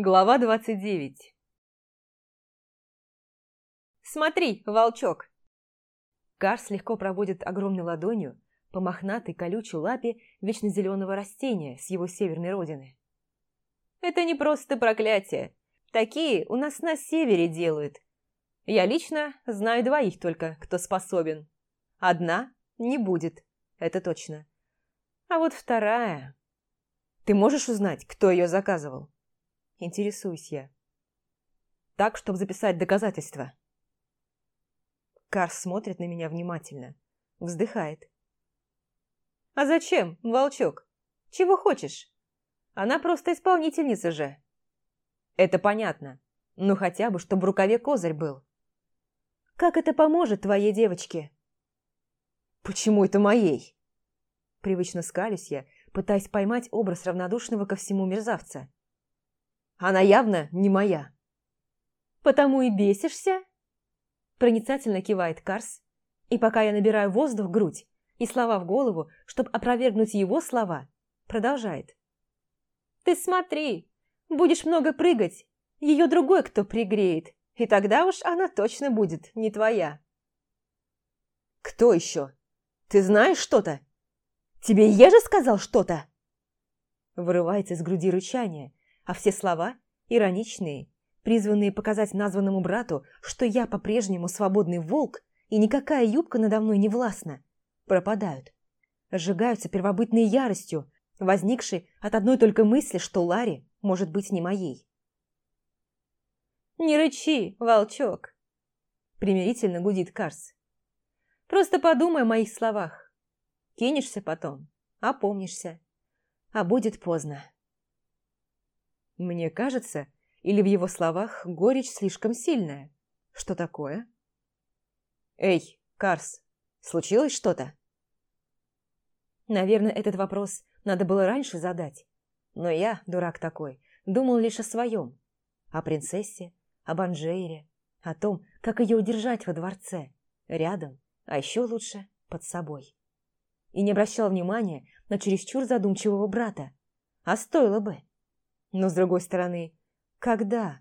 Глава 29 «Смотри, волчок!» Карс легко проводит огромной ладонью по мохнатой колючей лапе вечно зеленого растения с его северной родины. «Это не просто проклятие. Такие у нас на севере делают. Я лично знаю двоих только, кто способен. Одна не будет, это точно. А вот вторая... Ты можешь узнать, кто ее заказывал?» Интересуюсь я. Так, чтобы записать доказательства. Карс смотрит на меня внимательно. Вздыхает. «А зачем, волчок? Чего хочешь? Она просто исполнительница же». «Это понятно. Ну хотя бы, чтобы в рукаве козырь был». «Как это поможет твоей девочке?» «Почему это моей?» Привычно скалюсь я, пытаясь поймать образ равнодушного ко всему мерзавца. Она явно не моя. «Потому и бесишься?» Проницательно кивает Карс. И пока я набираю воздух в грудь и слова в голову, чтобы опровергнуть его слова, продолжает. «Ты смотри, будешь много прыгать, ее другой кто пригреет, и тогда уж она точно будет не твоя». «Кто еще? Ты знаешь что-то? Тебе Ежа сказал что-то?» Вырывается из груди рычание, а все слова ироничные, призванные показать названному брату, что я по-прежнему свободный волк и никакая юбка надо мной не властна, пропадают. Сжигаются первобытной яростью, возникшей от одной только мысли, что Ларри может быть не моей. «Не рычи, волчок!» примирительно гудит Карс. «Просто подумай о моих словах. Кинешься потом, опомнишься, а будет поздно». Мне кажется, или в его словах горечь слишком сильная. Что такое? «Эй, Карс, случилось что-то?» Наверное, этот вопрос надо было раньше задать. Но я, дурак такой, думал лишь о своем. О принцессе, об Анжейре, о том, как ее удержать во дворце, рядом, а еще лучше под собой. И не обращал внимания на чересчур задумчивого брата. А стоило бы. Но, с другой стороны, когда?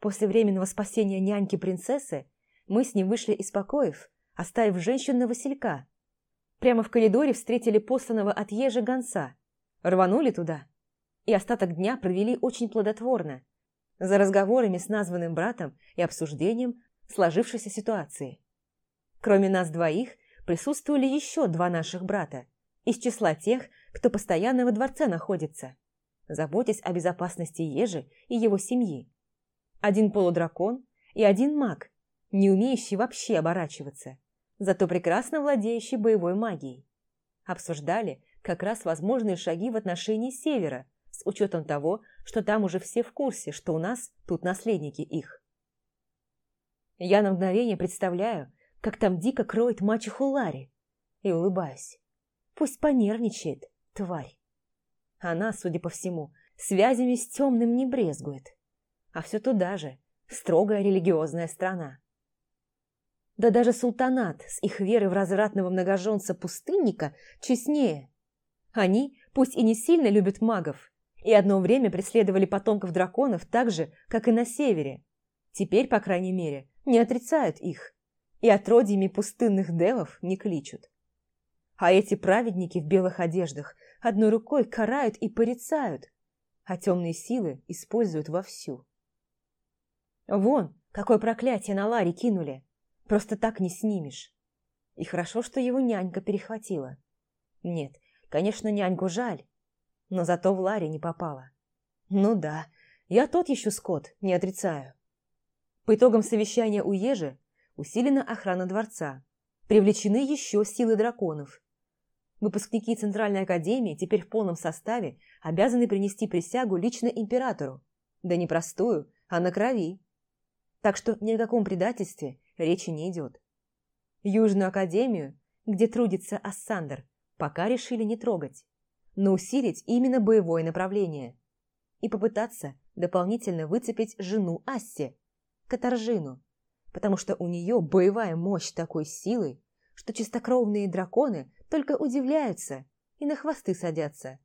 После временного спасения няньки-принцессы мы с ним вышли из покоев, оставив женщин на Василька. Прямо в коридоре встретили посланного от ежа гонца, рванули туда и остаток дня провели очень плодотворно, за разговорами с названным братом и обсуждением сложившейся ситуации. Кроме нас двоих присутствовали еще два наших брата, из числа тех, кто постоянно во дворце находится заботясь о безопасности Ежи и его семьи. Один полудракон и один маг, не умеющий вообще оборачиваться, зато прекрасно владеющий боевой магией. Обсуждали как раз возможные шаги в отношении Севера, с учетом того, что там уже все в курсе, что у нас тут наследники их. Я на мгновение представляю, как там дико кроет мачеху Ларри, и улыбаюсь. Пусть понервничает, тварь. Она, судя по всему, связями с темным не брезгует. А все туда же, строгая религиозная страна. Да даже султанат с их верой в развратного многоженца-пустынника честнее. Они, пусть и не сильно любят магов, и одно время преследовали потомков драконов так же, как и на севере. Теперь, по крайней мере, не отрицают их, и отродьями пустынных девов не кличут. А эти праведники в белых одеждах одной рукой карают и порицают, а темные силы используют вовсю. Вон, какое проклятие на Ларе кинули. Просто так не снимешь. И хорошо, что его нянька перехватила. Нет, конечно, няньку жаль, но зато в Ларе не попала. Ну да, я тот еще скот, не отрицаю. По итогам совещания у Ежи усилена охрана дворца. Привлечены еще силы драконов. Выпускники Центральной Академии теперь в полном составе обязаны принести присягу лично императору. Да не простую, а на крови. Так что ни о каком предательстве речи не идет. Южную Академию, где трудится Ассандр, пока решили не трогать, но усилить именно боевое направление. И попытаться дополнительно выцепить жену Асси, Катаржину, потому что у нее боевая мощь такой силы, что чистокровные драконы только удивляются и на хвосты садятся.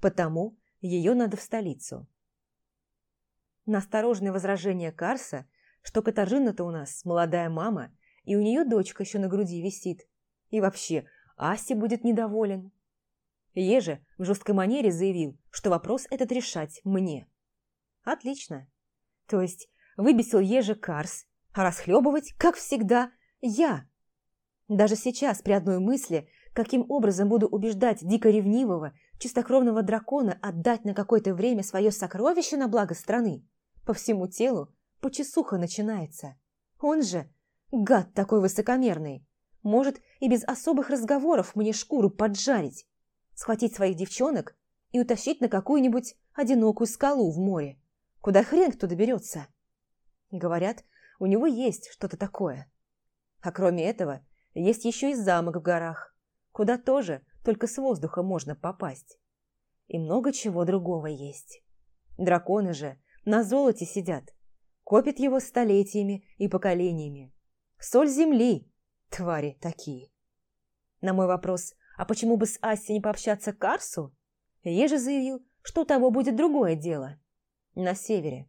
Потому ее надо в столицу. на осторожное возражение Карса, что Катаржина-то у нас молодая мама, и у нее дочка еще на груди висит. И вообще, Асти будет недоволен. Еже в жесткой манере заявил, что вопрос этот решать мне. Отлично. То есть выбесил Еже Карс, а расхлебывать, как всегда, я. Даже сейчас, при одной мысли, каким образом буду убеждать дико ревнивого, чистокровного дракона отдать на какое-то время свое сокровище на благо страны, по всему телу почесуха начинается. Он же, гад такой высокомерный, может и без особых разговоров мне шкуру поджарить, схватить своих девчонок и утащить на какую-нибудь одинокую скалу в море, куда хрен кто доберется. Говорят, у него есть что-то такое. А кроме этого, есть еще и замок в горах, куда тоже только с воздуха можно попасть. И много чего другого есть. Драконы же на золоте сидят, копят его столетиями и поколениями. Соль земли, твари такие. На мой вопрос, а почему бы с Асси не пообщаться к Карсу, Ежи заявил, что у того будет другое дело. На севере.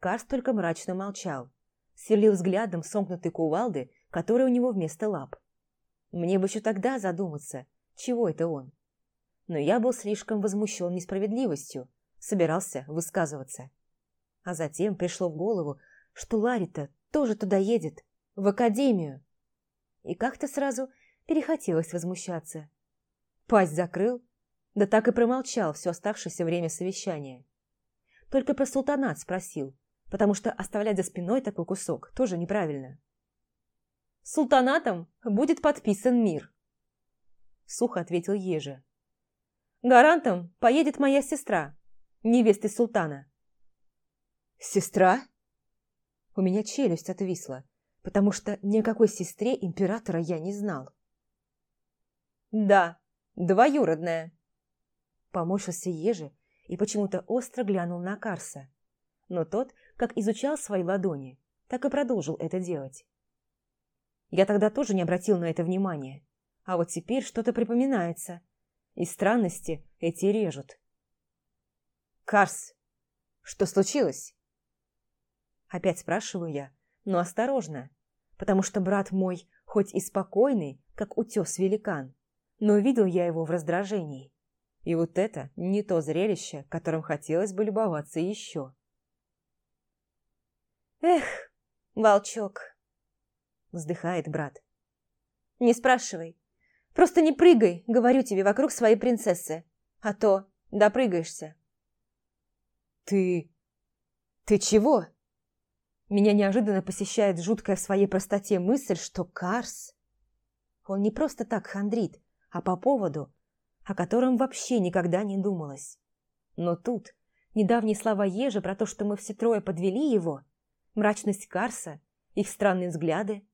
Карс только мрачно молчал, сверлил взглядом сомкнутой кувалды, которая у него вместо лап. Мне бы еще тогда задуматься, чего это он. Но я был слишком возмущен несправедливостью, собирался высказываться. А затем пришло в голову, что Ларита тоже туда едет, в академию. И как-то сразу перехотелось возмущаться. Пасть закрыл, да так и промолчал все оставшееся время совещания. Только про султанат спросил, потому что оставлять за спиной такой кусок тоже неправильно. «Султанатом будет подписан мир», — сухо ответил Ежа. «Гарантом поедет моя сестра, невесты султана». «Сестра?» У меня челюсть отвисла, потому что ни о какой сестре императора я не знал. «Да, двоюродная», — поморщился Ежи и почему-то остро глянул на Карса. Но тот, как изучал свои ладони, так и продолжил это делать. Я тогда тоже не обратил на это внимания. А вот теперь что-то припоминается. И странности эти режут. «Карс, что случилось?» Опять спрашиваю я, но осторожно, потому что брат мой, хоть и спокойный, как утес великан, но видел я его в раздражении. И вот это не то зрелище, которым хотелось бы любоваться еще. «Эх, волчок!» Вздыхает брат. «Не спрашивай. Просто не прыгай, говорю тебе, вокруг своей принцессы. А то допрыгаешься». «Ты... ты чего?» Меня неожиданно посещает жуткая в своей простоте мысль, что Карс... Он не просто так хандрит, а по поводу, о котором вообще никогда не думалось. Но тут недавние слова Ежи про то, что мы все трое подвели его, мрачность Карса, их странные взгляды,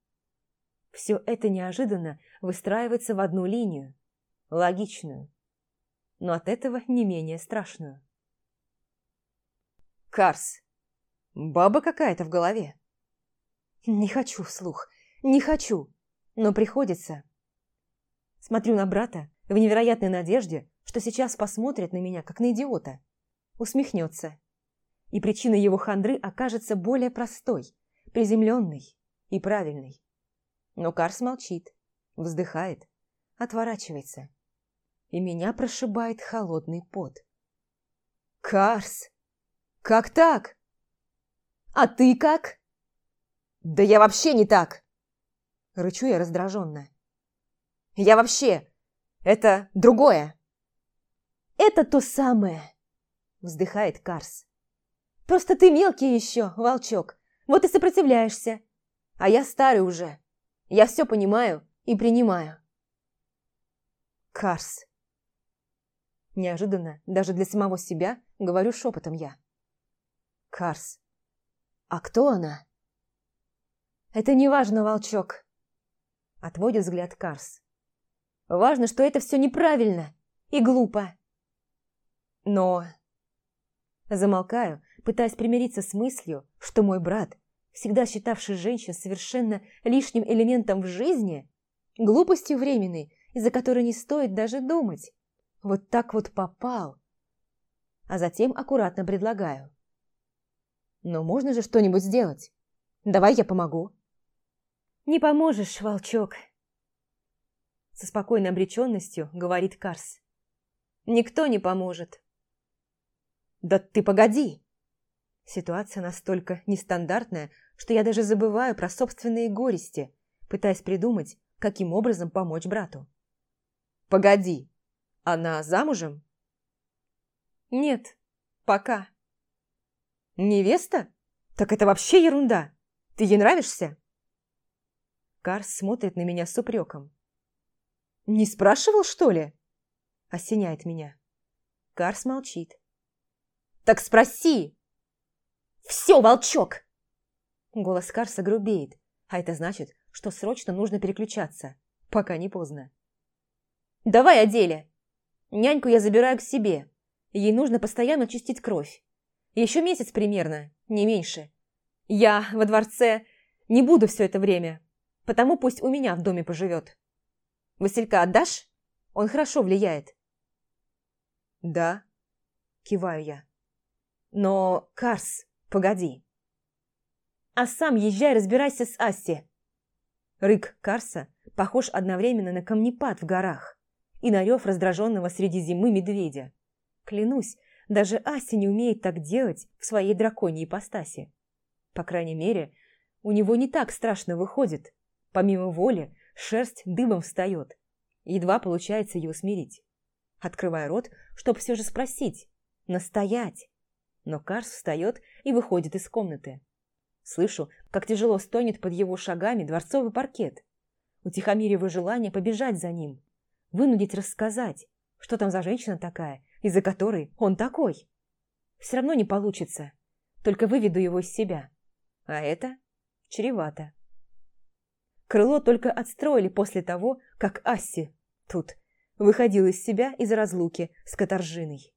все это неожиданно выстраивается в одну линию, логичную, но от этого не менее страшную. Карс, баба какая-то в голове. Не хочу вслух, не хочу, но приходится. Смотрю на брата в невероятной надежде, что сейчас посмотрит на меня, как на идиота. Усмехнется. И причина его хандры окажется более простой, приземленной и правильной. Но Карс молчит, вздыхает, отворачивается. И меня прошибает холодный пот. «Карс! Как так? А ты как?» «Да я вообще не так!» Рычу я раздраженно. «Я вообще... Это другое!» «Это то самое!» Вздыхает Карс. «Просто ты мелкий еще, волчок, вот и сопротивляешься. А я старый уже, я все понимаю и принимаю. Карс. Неожиданно, даже для самого себя, говорю шепотом я. Карс. А кто она? Это не важно, волчок. Отводит взгляд Карс. Важно, что это все неправильно и глупо. Но... Замолкаю, пытаясь примириться с мыслью, что мой брат всегда считавший женщин совершенно лишним элементом в жизни, глупостью временной, из-за которой не стоит даже думать. Вот так вот попал. А затем аккуратно предлагаю. Но можно же что-нибудь сделать. Давай я помогу. Не поможешь, волчок. Со спокойной обреченностью говорит Карс. Никто не поможет. Да ты погоди! Ситуация настолько нестандартная, что я даже забываю про собственные горести, пытаясь придумать, каким образом помочь брату. «Погоди, она замужем?» «Нет, пока». «Невеста? Так это вообще ерунда! Ты ей нравишься?» Карс смотрит на меня с упреком. «Не спрашивал, что ли?» Осеняет меня. Карс молчит. «Так спроси!» «Все, волчок!» Голос Карса грубеет, а это значит, что срочно нужно переключаться, пока не поздно. «Давай о деле. Няньку я забираю к себе. Ей нужно постоянно чистить кровь. Еще месяц примерно, не меньше. Я во дворце не буду все это время, потому пусть у меня в доме поживет. Василька отдашь? Он хорошо влияет». «Да», – киваю я. «Но, Карс, погоди». «А сам езжай, разбирайся с Асси». Рык Карса похож одновременно на камнепад в горах и на рев раздраженного среди зимы медведя. Клянусь, даже Асси не умеет так делать в своей драконьей ипостаси. По крайней мере, у него не так страшно выходит. Помимо воли, шерсть дыбом встает. Едва получается ее усмирить. Открывая рот, чтобы все же спросить, настоять. Но Карс встает и выходит из комнаты. Слышу, как тяжело стонет под его шагами дворцовый паркет. Утихомириваю желание побежать за ним. Вынудить рассказать, что там за женщина такая, из-за которой он такой. Все равно не получится. Только выведу его из себя. А это чревато. Крыло только отстроили после того, как Асси тут выходил из себя из разлуки с Катаржиной.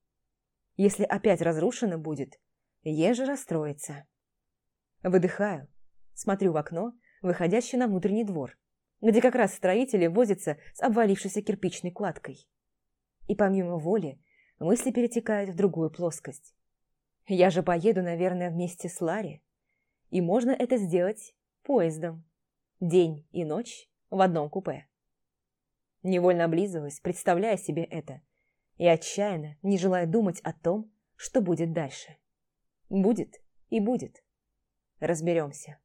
Если опять разрушено будет, еже расстроится. Выдыхаю, смотрю в окно, выходящее на внутренний двор, где как раз строители возятся с обвалившейся кирпичной кладкой. И помимо воли, мысли перетекают в другую плоскость. Я же поеду, наверное, вместе с Ларри. И можно это сделать поездом. День и ночь в одном купе. Невольно облизываюсь, представляя себе это, и отчаянно не желая думать о том, что будет дальше. Будет и будет. Разберемся.